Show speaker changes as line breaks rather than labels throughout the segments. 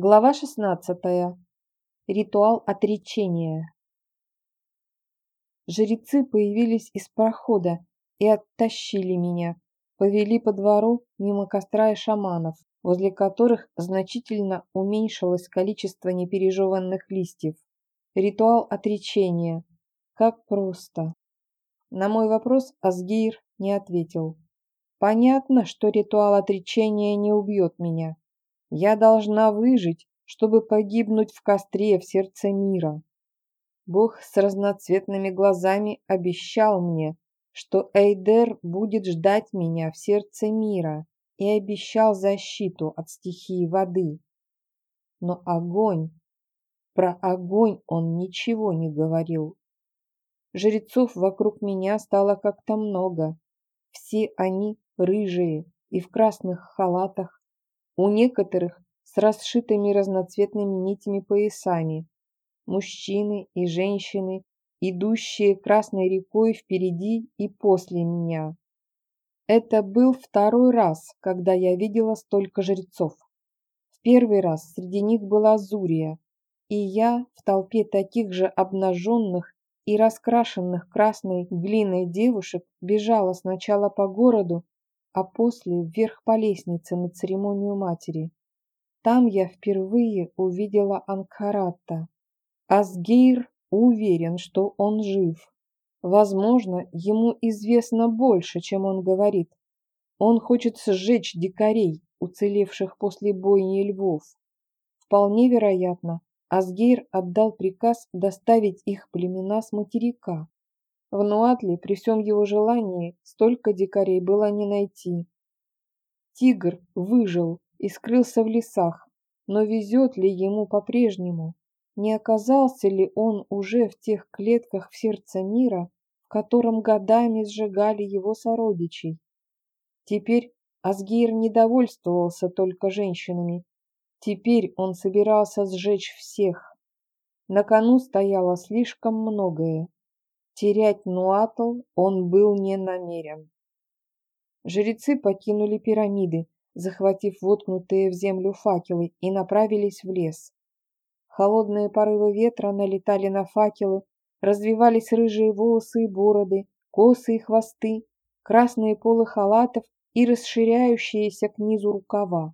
Глава 16. Ритуал отречения. Жрецы появились из прохода и оттащили меня, повели по двору мимо костра и шаманов, возле которых значительно уменьшилось количество непережеванных листьев. Ритуал отречения. Как просто. На мой вопрос Асгейр не ответил. Понятно, что ритуал отречения не убьет меня. Я должна выжить, чтобы погибнуть в костре в сердце мира. Бог с разноцветными глазами обещал мне, что Эйдер будет ждать меня в сердце мира и обещал защиту от стихии воды. Но огонь... Про огонь он ничего не говорил. Жрецов вокруг меня стало как-то много. Все они рыжие и в красных халатах, у некоторых с расшитыми разноцветными нитями поясами. Мужчины и женщины, идущие красной рекой впереди и после меня. Это был второй раз, когда я видела столько жрецов. В первый раз среди них была Зурия, и я в толпе таких же обнаженных и раскрашенных красной глиной девушек бежала сначала по городу, а после вверх по лестнице на церемонию матери. Там я впервые увидела Анкаратта. Асгейр уверен, что он жив. Возможно, ему известно больше, чем он говорит. Он хочет сжечь дикарей, уцелевших после бойни львов. Вполне вероятно, Асгейр отдал приказ доставить их племена с материка. В Нуатле при всем его желании столько дикарей было не найти. Тигр выжил и скрылся в лесах, но везет ли ему по-прежнему? Не оказался ли он уже в тех клетках в сердце мира, в котором годами сжигали его сородичей? Теперь Асгейр не довольствовался только женщинами. Теперь он собирался сжечь всех. На кону стояло слишком многое. Терять Нуатл он был не намерен. Жрецы покинули пирамиды, захватив воткнутые в землю факелы, и направились в лес. Холодные порывы ветра налетали на факелы, развивались рыжие волосы и бороды, косы и хвосты, красные полы халатов и расширяющиеся к низу рукава.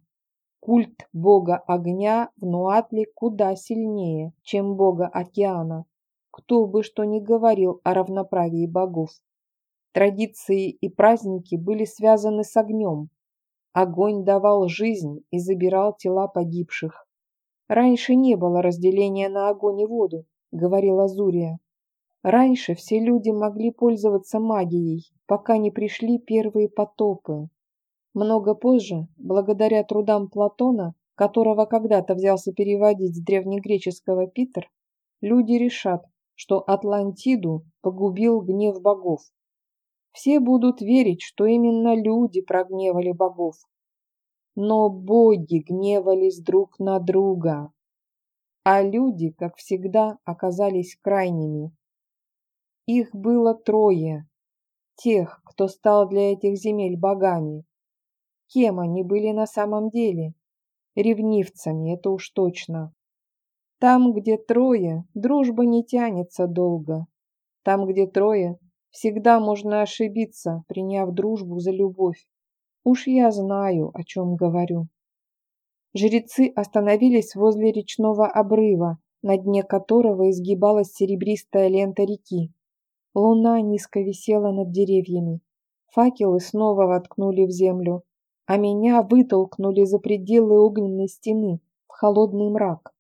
Культ бога огня в Нуатле куда сильнее, чем бога океана кто бы что ни говорил о равноправии богов. Традиции и праздники были связаны с огнем. Огонь давал жизнь и забирал тела погибших. Раньше не было разделения на огонь и воду, говорила Зурия. Раньше все люди могли пользоваться магией, пока не пришли первые потопы. Много позже, благодаря трудам Платона, которого когда-то взялся переводить с древнегреческого Питер, люди решат, что Атлантиду погубил гнев богов. Все будут верить, что именно люди прогневали богов. Но боги гневались друг на друга, а люди, как всегда, оказались крайними. Их было трое, тех, кто стал для этих земель богами. Кем они были на самом деле? Ревнивцами, это уж точно. Там, где трое, дружба не тянется долго. Там, где трое, всегда можно ошибиться, приняв дружбу за любовь. Уж я знаю, о чем говорю. Жрецы остановились возле речного обрыва, на дне которого изгибалась серебристая лента реки. Луна низко висела над деревьями. Факелы снова воткнули в землю, а меня вытолкнули за пределы огненной стены в холодный мрак.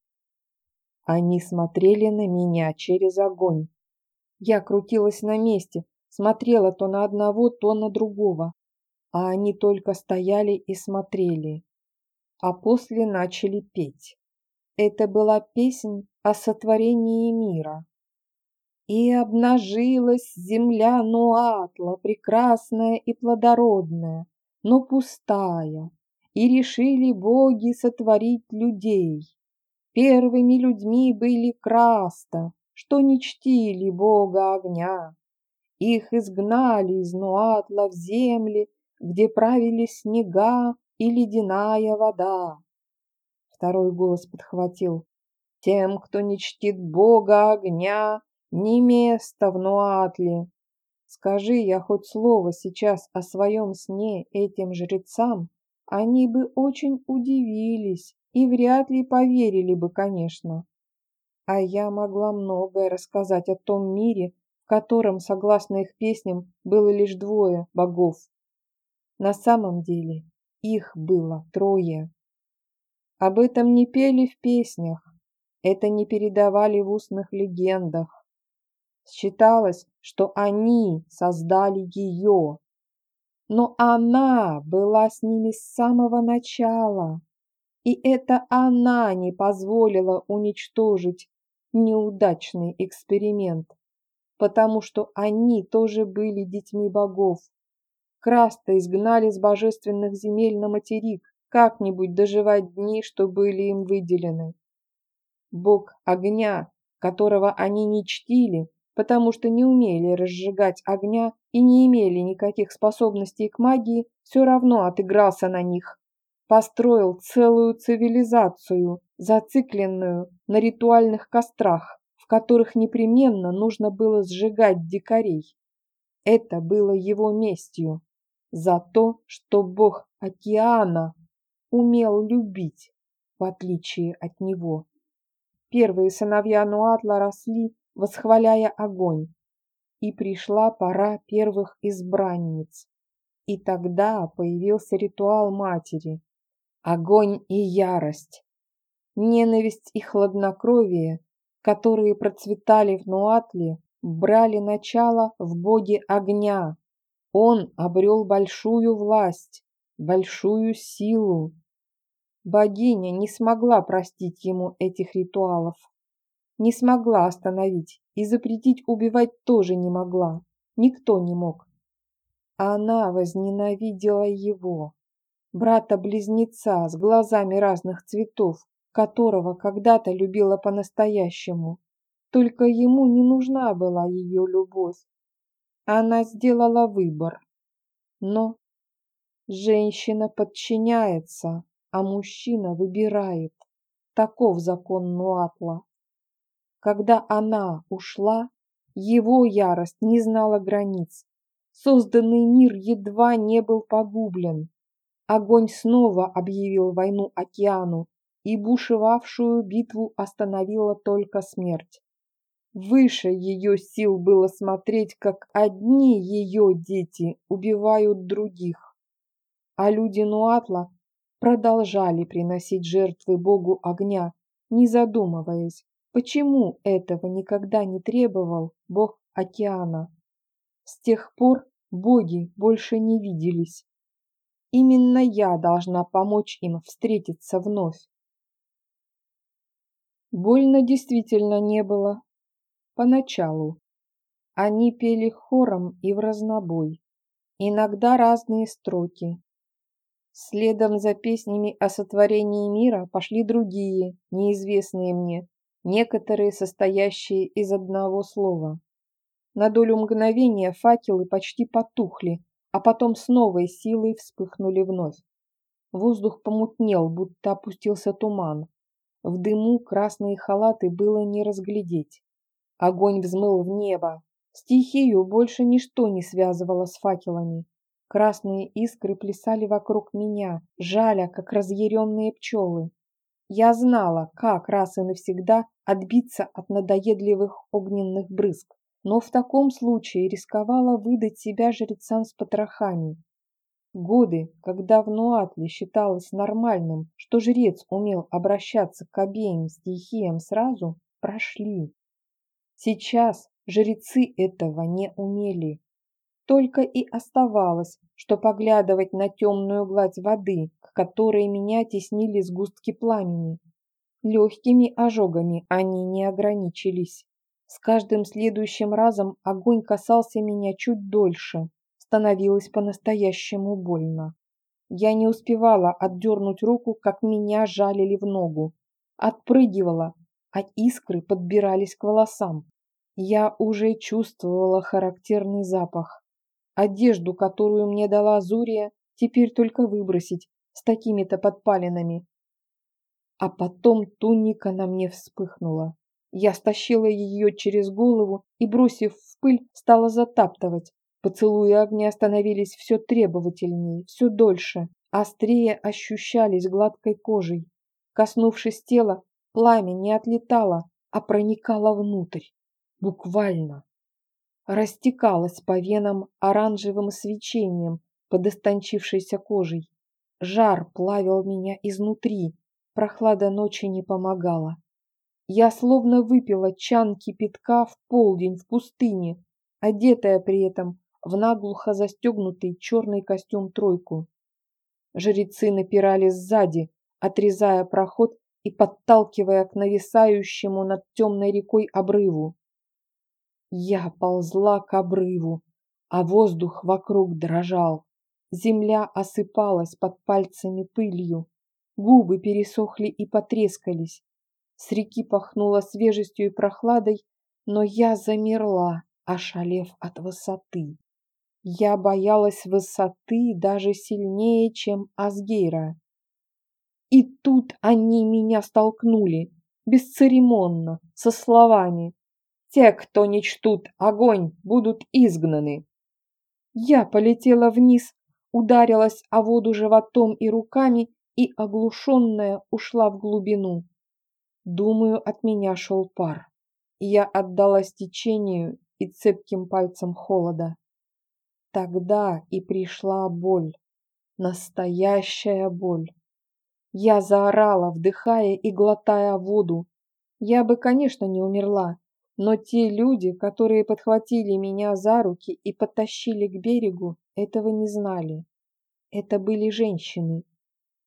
Они смотрели на меня через огонь. Я крутилась на месте, смотрела то на одного, то на другого, а они только стояли и смотрели. А после начали петь. Это была песнь о сотворении мира. И обнажилась земля Нуатла, прекрасная и плодородная, но пустая, и решили боги сотворить людей. Первыми людьми были краста, что не чтили бога огня. Их изгнали из Нуатла в земли, где правили снега и ледяная вода. Второй голос подхватил. Тем, кто не чтит бога огня, не место в Нуатле. Скажи я хоть слово сейчас о своем сне этим жрецам, они бы очень удивились и вряд ли поверили бы, конечно. А я могла многое рассказать о том мире, в котором, согласно их песням, было лишь двое богов. На самом деле их было трое. Об этом не пели в песнях, это не передавали в устных легендах. Считалось, что они создали ее, но она была с ними с самого начала, и это она не позволила уничтожить неудачный эксперимент, потому что они тоже были детьми богов. Краста изгнали с божественных земель на материк, как-нибудь доживать дни, что были им выделены. Бог огня, которого они не чтили, потому что не умели разжигать огня и не имели никаких способностей к магии, все равно отыгрался на них. Построил целую цивилизацию, зацикленную на ритуальных кострах, в которых непременно нужно было сжигать дикарей. Это было его местью за то, что бог океана умел любить, в отличие от него. Первые сыновья Нуатла росли, восхваляя огонь, и пришла пора первых избранниц. И тогда появился ритуал матери, огонь и ярость, ненависть и хладнокровие, которые процветали в Нуатле, брали начало в боге огня. Он обрел большую власть, большую силу. Богиня не смогла простить ему этих ритуалов. Не смогла остановить и запретить убивать тоже не могла. Никто не мог. Она возненавидела его, брата-близнеца с глазами разных цветов, которого когда-то любила по-настоящему. Только ему не нужна была ее любовь. Она сделала выбор. Но женщина подчиняется, а мужчина выбирает. Таков закон Нуатла. Когда она ушла, его ярость не знала границ. Созданный мир едва не был погублен. Огонь снова объявил войну океану, и бушевавшую битву остановила только смерть. Выше ее сил было смотреть, как одни ее дети убивают других. А люди Нуатла продолжали приносить жертвы богу огня, не задумываясь, Почему этого никогда не требовал бог океана? С тех пор боги больше не виделись. Именно я должна помочь им встретиться вновь. Больно действительно не было. Поначалу. Они пели хором и в разнобой. Иногда разные строки. Следом за песнями о сотворении мира пошли другие, неизвестные мне, некоторые состоящие из одного слова. На долю мгновения факелы почти потухли, а потом с новой силой вспыхнули вновь. Воздух помутнел, будто опустился туман. В дыму красные халаты было не разглядеть. Огонь взмыл в небо. Стихию больше ничто не связывало с факелами. Красные искры плясали вокруг меня, жаля, как разъяренные пчелы. Я знала, как раз и навсегда отбиться от надоедливых огненных брызг, но в таком случае рисковала выдать себя жрецам с потрохами. Годы, когда в Нуатле считалось нормальным, что жрец умел обращаться к обеим стихиям сразу, прошли. Сейчас жрецы этого не умели. Только и оставалось, что поглядывать на темную гладь воды, к которой меня теснили сгустки пламени. Легкими ожогами они не ограничились. С каждым следующим разом огонь касался меня чуть дольше. Становилось по-настоящему больно. Я не успевала отдернуть руку, как меня жалили в ногу. Отпрыгивала, а искры подбирались к волосам. Я уже чувствовала характерный запах. Одежду, которую мне дала Зурия, теперь только выбросить с такими-то подпалинами. А потом туника на мне вспыхнула. Я стащила ее через голову и, бросив в пыль, стала затаптывать. Поцелуи огня становились все требовательнее, все дольше, острее ощущались гладкой кожей. Коснувшись тела, пламя не отлетало, а проникало внутрь. Буквально. Растекалось по венам оранжевым свечением под истончившейся кожей. Жар плавил меня изнутри, прохлада ночи не помогала. Я словно выпила чан кипятка в полдень в пустыне, одетая при этом в наглухо застегнутый черный костюм-тройку. Жрецы напирали сзади, отрезая проход и подталкивая к нависающему над темной рекой обрыву. Я ползла к обрыву, а воздух вокруг дрожал. Земля осыпалась под пальцами пылью, губы пересохли и потрескались. С реки пахнуло свежестью и прохладой, но я замерла, ошалев от высоты. Я боялась высоты даже сильнее, чем Асгейра. И тут они меня столкнули, бесцеремонно, со словами «Те, кто не чтут огонь, будут изгнаны». Я полетела вниз, ударилась о воду животом и руками и, оглушенная, ушла в глубину. Думаю, от меня шел пар. Я отдалась течению и цепким пальцам холода. Тогда и пришла боль. Настоящая боль. Я заорала, вдыхая и глотая воду. Я бы, конечно, не умерла, но те люди, которые подхватили меня за руки и потащили к берегу, этого не знали. Это были женщины.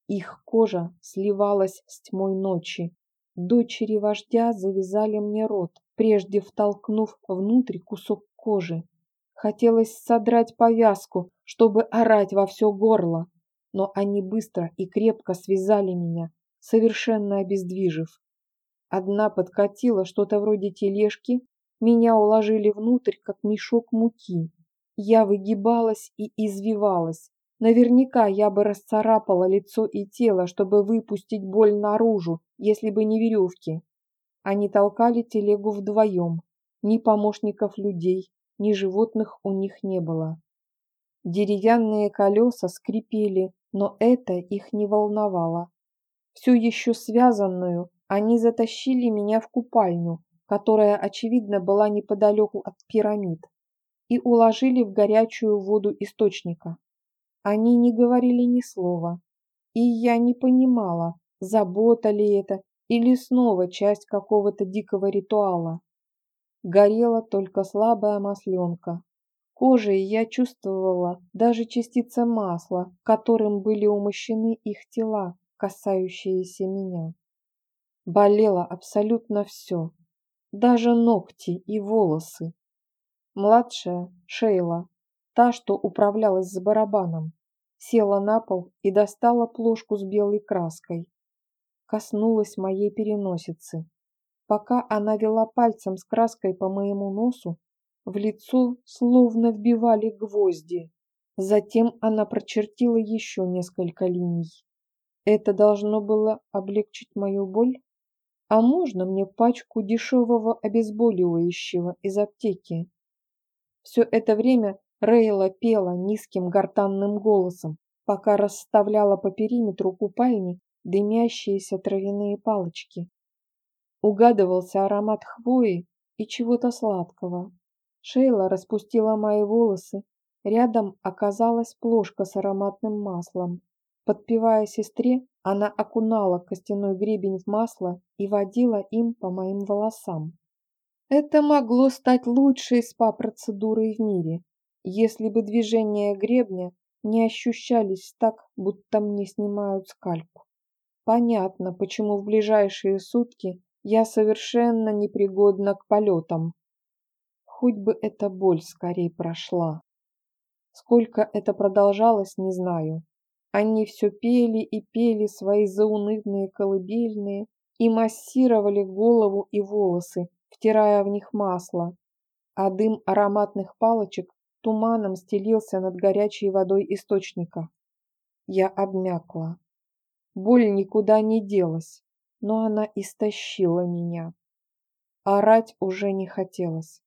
Их кожа сливалась с тьмой ночи, Дочери вождя завязали мне рот, прежде втолкнув внутрь кусок кожи. Хотелось содрать повязку, чтобы орать во все горло, но они быстро и крепко связали меня, совершенно обездвижив. Одна подкатила что-то вроде тележки, меня уложили внутрь, как мешок муки. Я выгибалась и извивалась, Наверняка я бы расцарапала лицо и тело, чтобы выпустить боль наружу, если бы не веревки. Они толкали телегу вдвоем. Ни помощников людей, ни животных у них не было. Деревянные колеса скрипели, но это их не волновало. Всю еще связанную они затащили меня в купальню, которая, очевидно, была неподалеку от пирамид, и уложили в горячую воду источника. Они не говорили ни слова, и я не понимала, забота ли это или снова часть какого-то дикого ритуала. Горела только слабая масленка. Кожей я чувствовала даже частицы масла, которым были умощены их тела, касающиеся меня. Болело абсолютно все, даже ногти и волосы. Младшая, Шейла, та, что управлялась с барабаном, села на пол и достала плошку с белой краской. Коснулась моей переносицы. Пока она вела пальцем с краской по моему носу, в лицо словно вбивали гвозди. Затем она прочертила еще несколько линий. Это должно было облегчить мою боль? А можно мне пачку дешевого обезболивающего из аптеки? Все это время Рейла пела низким гортанным голосом, пока расставляла по периметру купальни дымящиеся травяные палочки. Угадывался аромат хвои и чего-то сладкого. Шейла распустила мои волосы. Рядом оказалась плошка с ароматным маслом. Подпевая сестре, она окунала костяной гребень в масло и водила им по моим волосам. Это могло стать лучшей спа-процедурой в мире, если бы движения гребня не ощущались так, будто мне снимают скальп. Понятно, почему в ближайшие сутки я совершенно непригодна к полетам. Хоть бы эта боль скорее прошла. Сколько это продолжалось, не знаю. Они все пели и пели свои заунывные колыбельные и массировали голову и волосы, втирая в них масло, а дым ароматных палочек туманом стелился над горячей водой источника. Я обмякла. Боль никуда не делась, но она истощила меня. Орать уже не хотелось.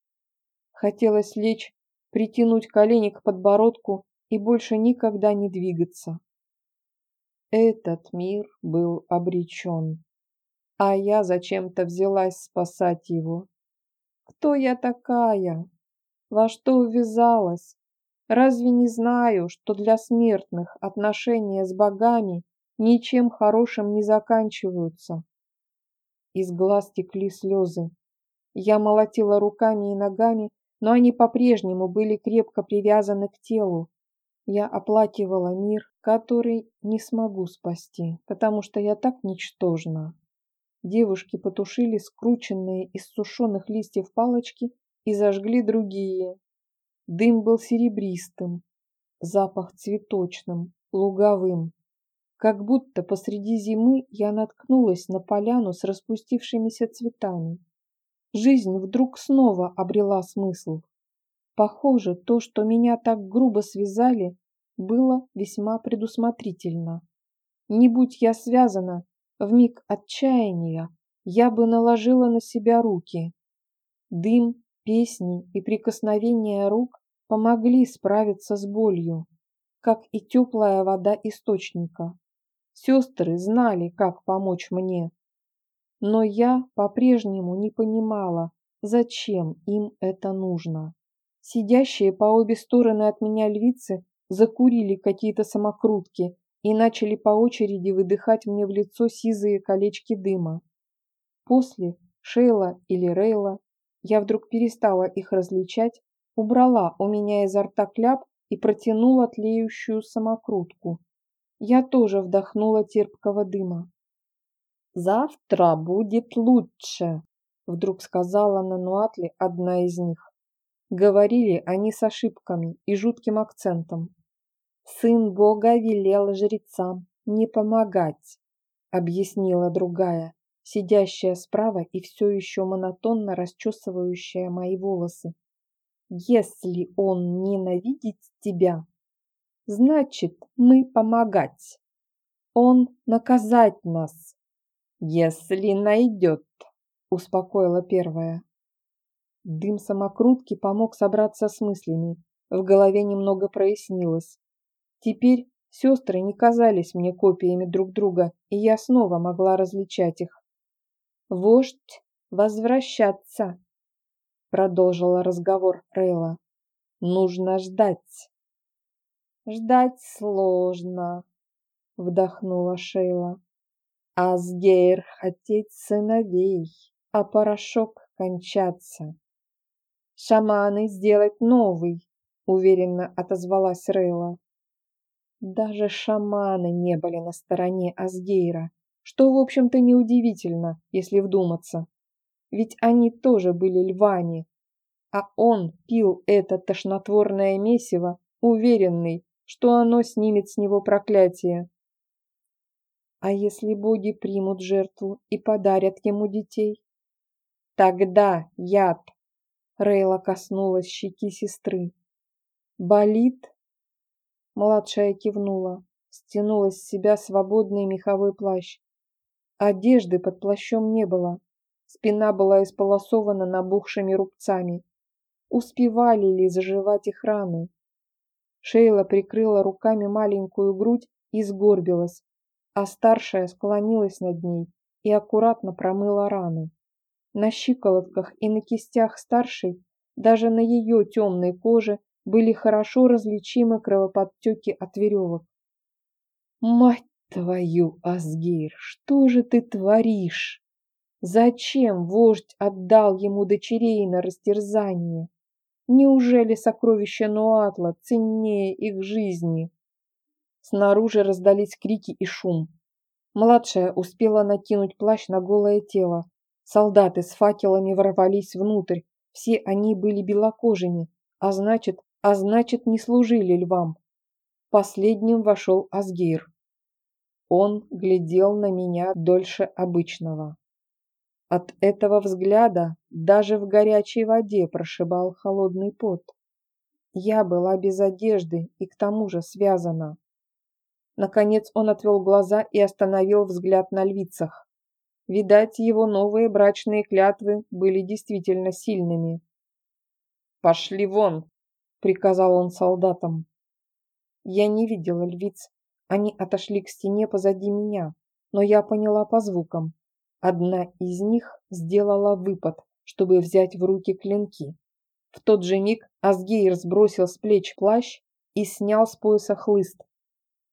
Хотелось лечь, притянуть колени к подбородку и больше никогда не двигаться. Этот мир был обречен, а я зачем-то взялась спасать его. Кто я такая? Во что ввязалась? Разве не знаю, что для смертных отношения с богами ничем хорошим не заканчиваются? Из глаз текли слезы. Я молотила руками и ногами, но они по-прежнему были крепко привязаны к телу. Я оплакивала мир, который не смогу спасти, потому что я так ничтожна. Девушки потушили скрученные из сушеных листьев палочки и зажгли другие. Дым был серебристым, запах цветочным, луговым. Как будто посреди зимы я наткнулась на поляну с распустившимися цветами. Жизнь вдруг снова обрела смысл. Похоже, то, что меня так грубо связали, было весьма предусмотрительно. Не будь я связана, в миг отчаяния я бы наложила на себя руки. Дым, песни и прикосновения рук помогли справиться с болью, как и теплая вода источника. Сестры знали, как помочь мне. Но я по-прежнему не понимала, зачем им это нужно. Сидящие по обе стороны от меня львицы закурили какие-то самокрутки и начали по очереди выдыхать мне в лицо сизые колечки дыма. После Шейла или Рейла я вдруг перестала их различать убрала у меня изо рта кляп и протянула тлеющую самокрутку. Я тоже вдохнула терпкого дыма. «Завтра будет лучше», — вдруг сказала Нануатли одна из них. Говорили они с ошибками и жутким акцентом. «Сын Бога велел жрецам не помогать», — объяснила другая, сидящая справа и все еще монотонно расчесывающая мои волосы. Если он ненавидит тебя, значит, мы помогать. Он наказать нас, если найдет, успокоила первая. Дым самокрутки помог собраться с мыслями. В голове немного прояснилось. Теперь сестры не казались мне копиями друг друга, и я снова могла различать их. Вождь возвращаться, продолжила разговор Рейла. Нужно ждать. Ждать сложно, вдохнула Шейла. Асгейр хотеть сыновей, а порошок кончаться. Шаманы сделать новый, уверенно отозвалась Рейла. Даже шаманы не были на стороне Асгейра, что, в общем-то, неудивительно, если вдуматься ведь они тоже были львами. А он пил это тошнотворное месиво, уверенный, что оно снимет с него проклятие. А если боги примут жертву и подарят ему детей? Тогда яд. Рейла коснулась щеки сестры. Болит? Младшая кивнула, стянула с себя свободный меховой плащ. Одежды под плащом не было, Спина была исполосована набухшими рубцами. Успевали ли заживать их раны? Шейла прикрыла руками маленькую грудь и сгорбилась, а старшая склонилась над ней и аккуратно промыла раны. На щиколотках и на кистях старшей, даже на ее темной коже, были хорошо различимы кровоподтеки от веревок. «Мать твою, Асгир, что же ты творишь?» Зачем вождь отдал ему дочерей на растерзание? Неужели сокровища Нуатла ценнее их жизни? Снаружи раздались крики и шум. Младшая успела накинуть плащ на голое тело. Солдаты с факелами ворвались внутрь. Все они были белокожими, а значит, а значит не служили львам. Последним вошел Асгейр. Он глядел на меня дольше обычного. От этого взгляда даже в горячей воде прошибал холодный пот. Я была без одежды и к тому же связана. Наконец он отвел глаза и остановил взгляд на львицах. Видать, его новые брачные клятвы были действительно сильными. «Пошли вон!» — приказал он солдатам. Я не видела львиц. Они отошли к стене позади меня, но я поняла по звукам. Одна из них сделала выпад, чтобы взять в руки клинки. В тот же миг Асгейр сбросил с плеч плащ и снял с пояса хлыст.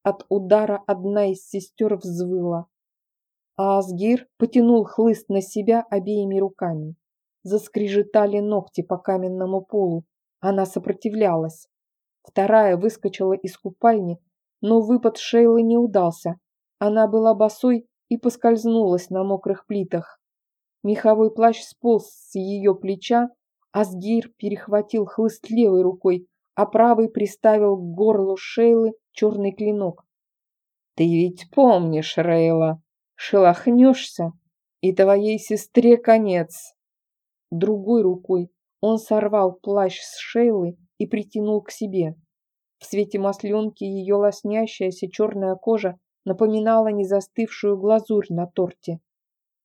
От удара одна из сестер взвыла, а Асгир потянул хлыст на себя обеими руками. Заскрежетали ногти по каменному полу. Она сопротивлялась. Вторая выскочила из купальни, но выпад Шейлы не удался. Она была босой и поскользнулась на мокрых плитах. Меховой плащ сполз с ее плеча, Асгир перехватил хлыст левой рукой, а правый приставил к горлу Шейлы черный клинок. «Ты ведь помнишь, Рейла, шелохнешься, и твоей сестре конец!» Другой рукой он сорвал плащ с Шейлы и притянул к себе. В свете масленки ее лоснящаяся черная кожа напоминала незастывшую глазурь на торте.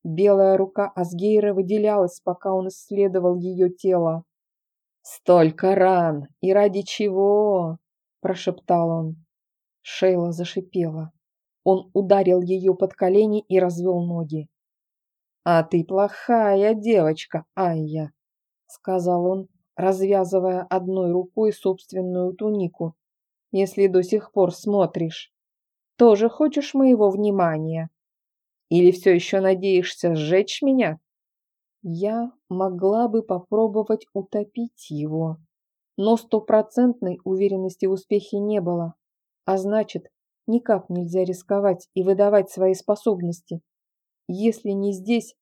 Белая рука Асгейра выделялась, пока он исследовал ее тело. «Столько ран! И ради чего?» – прошептал он. Шейла зашипела. Он ударил ее под колени и развел ноги. «А ты плохая девочка, Айя», — сказал он, развязывая одной рукой собственную тунику. «Если до сих пор смотришь, тоже хочешь моего внимания? Или все еще надеешься сжечь меня?» Я могла бы попробовать утопить его, но стопроцентной уверенности в успехе не было, а значит, никак нельзя рисковать и выдавать свои способности. Если не здесь,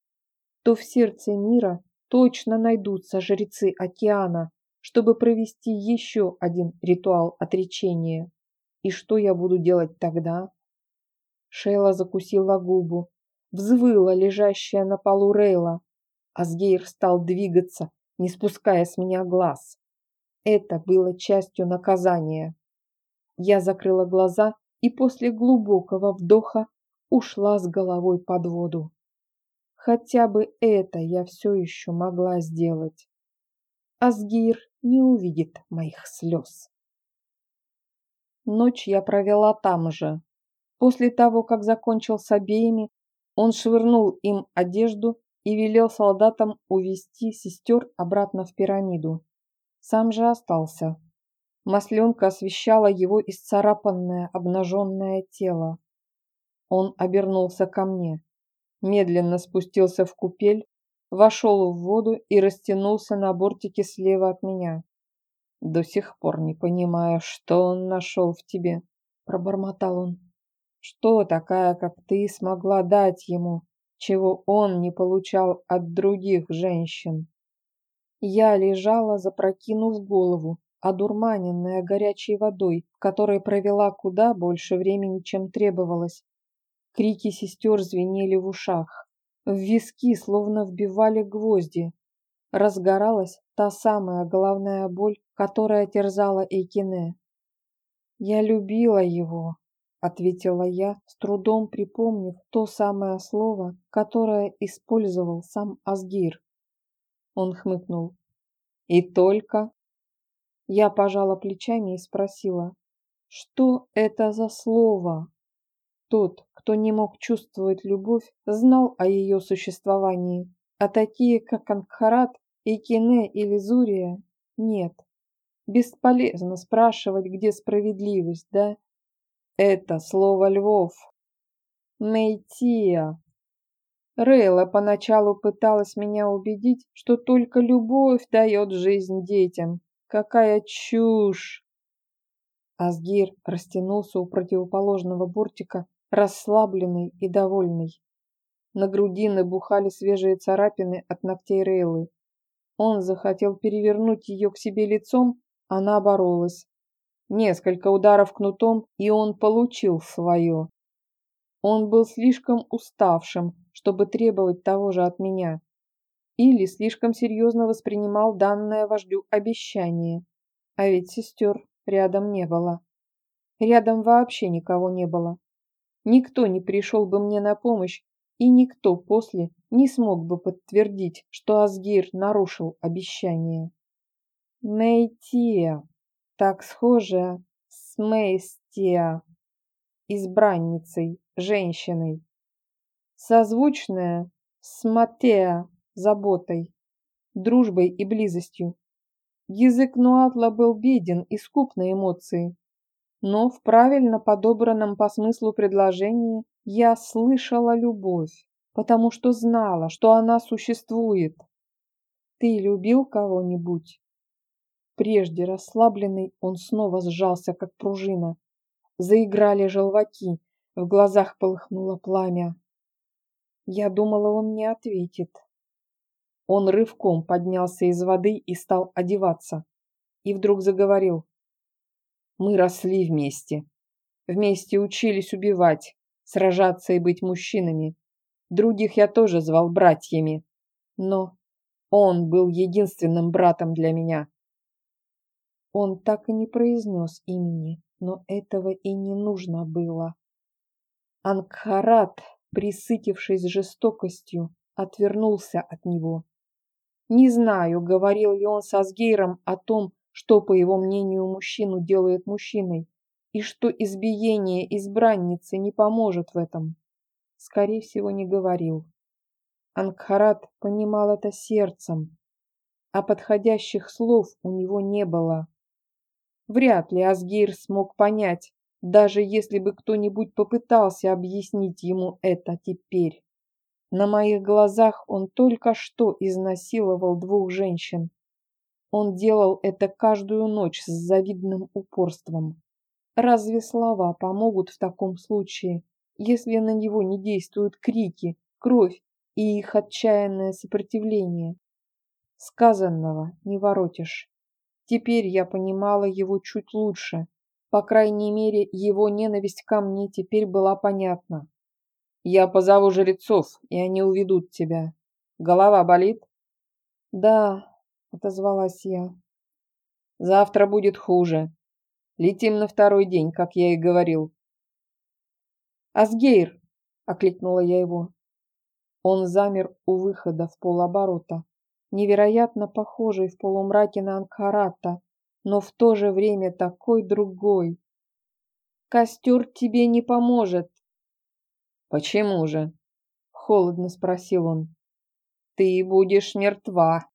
то в сердце мира точно найдутся жрецы океана, чтобы провести еще один ритуал отречения. И что я буду делать тогда? Шейла закусила губу. Взвыла лежащая на полу Рейла. Асгейр стал двигаться, не спуская с меня глаз. Это было частью наказания. Я закрыла глаза и после глубокого вдоха ушла с головой под воду. Хотя бы это я все еще могла сделать. Асгир не увидит моих слез. Ночь я провела там же. После того, как закончил с обеими, он швырнул им одежду и велел солдатам увести сестер обратно в пирамиду. Сам же остался. Масленка освещала его исцарапанное обнаженное тело. Он обернулся ко мне, медленно спустился в купель, вошел в воду и растянулся на бортике слева от меня. «До сих пор не понимаю, что он нашел в тебе», — пробормотал он. «Что такая, как ты, смогла дать ему, чего он не получал от других женщин?» Я лежала, запрокинув голову, одурманенная горячей водой, в которой провела куда больше времени, чем требовалось. Крики сестер звенели в ушах. В виски словно вбивали гвозди. Разгоралась та самая головная боль, которая терзала Эйкине. «Я любила его», — ответила я, с трудом припомнив то самое слово, которое использовал сам Асгир. Он хмыкнул. «И только я пожала плечами и спросила, что это за слово? Тот, кто не мог чувствовать любовь, знал о ее существовании, а такие, как Ангхарат, Икине или Зурия, нет. Бесполезно спрашивать, где справедливость, да? Это слово львов. Нейтия. Рейла поначалу пыталась меня убедить, что только любовь дает жизнь детям, Какая чушь! Асгир растянулся у противоположного бортика, расслабленный и довольный. На груди набухали свежие царапины от ногтей Рейлы. Он захотел перевернуть ее к себе лицом, она боролась. Несколько ударов кнутом, и он получил свое. Он был слишком уставшим, чтобы требовать того же от меня или слишком серьезно воспринимал данное вождю обещание. А ведь сестер рядом не было. Рядом вообще никого не было. Никто не пришел бы мне на помощь, и никто после не смог бы подтвердить, что Асгир нарушил обещание. Мейтия, так схожая с Мейстия, избранницей, женщиной. Созвучная с Матеа, заботой, дружбой и близостью. Язык Нуатла был беден и скуп на эмоции, но в правильно подобранном по смыслу предложении я слышала любовь, потому что знала, что она существует. Ты любил кого-нибудь? Прежде расслабленный, он снова сжался, как пружина. Заиграли желваки, в глазах полыхнуло пламя. Я думала, он не ответит. Он рывком поднялся из воды и стал одеваться. И вдруг заговорил. Мы росли вместе. Вместе учились убивать, сражаться и быть мужчинами. Других я тоже звал братьями. Но он был единственным братом для меня. Он так и не произнес имени, но этого и не нужно было. Ангхарат, присытившись жестокостью, отвернулся от него. Не знаю, говорил ли он со Сгейром о том, что, по его мнению, мужчину делает мужчиной, и что избиение избранницы не поможет в этом. Скорее всего, не говорил. Ангхарат понимал это сердцем, а подходящих слов у него не было. Вряд ли Асгир смог понять, даже если бы кто-нибудь попытался объяснить ему это теперь. На моих глазах он только что изнасиловал двух женщин. Он делал это каждую ночь с завидным упорством. Разве слова помогут в таком случае, если на него не действуют крики, кровь и их отчаянное сопротивление? Сказанного не воротишь. Теперь я понимала его чуть лучше. По крайней мере, его ненависть ко мне теперь была понятна. «Я позову жрецов, и они уведут тебя. Голова болит?» «Да», — отозвалась я. «Завтра будет хуже. Летим на второй день, как я и говорил». «Асгейр!» — окликнула я его. Он замер у выхода в полоборота невероятно похожий в полумраке на Анхарата, но в то же время такой другой. «Костер тебе не поможет». «Почему же?» — холодно спросил он. «Ты будешь мертва».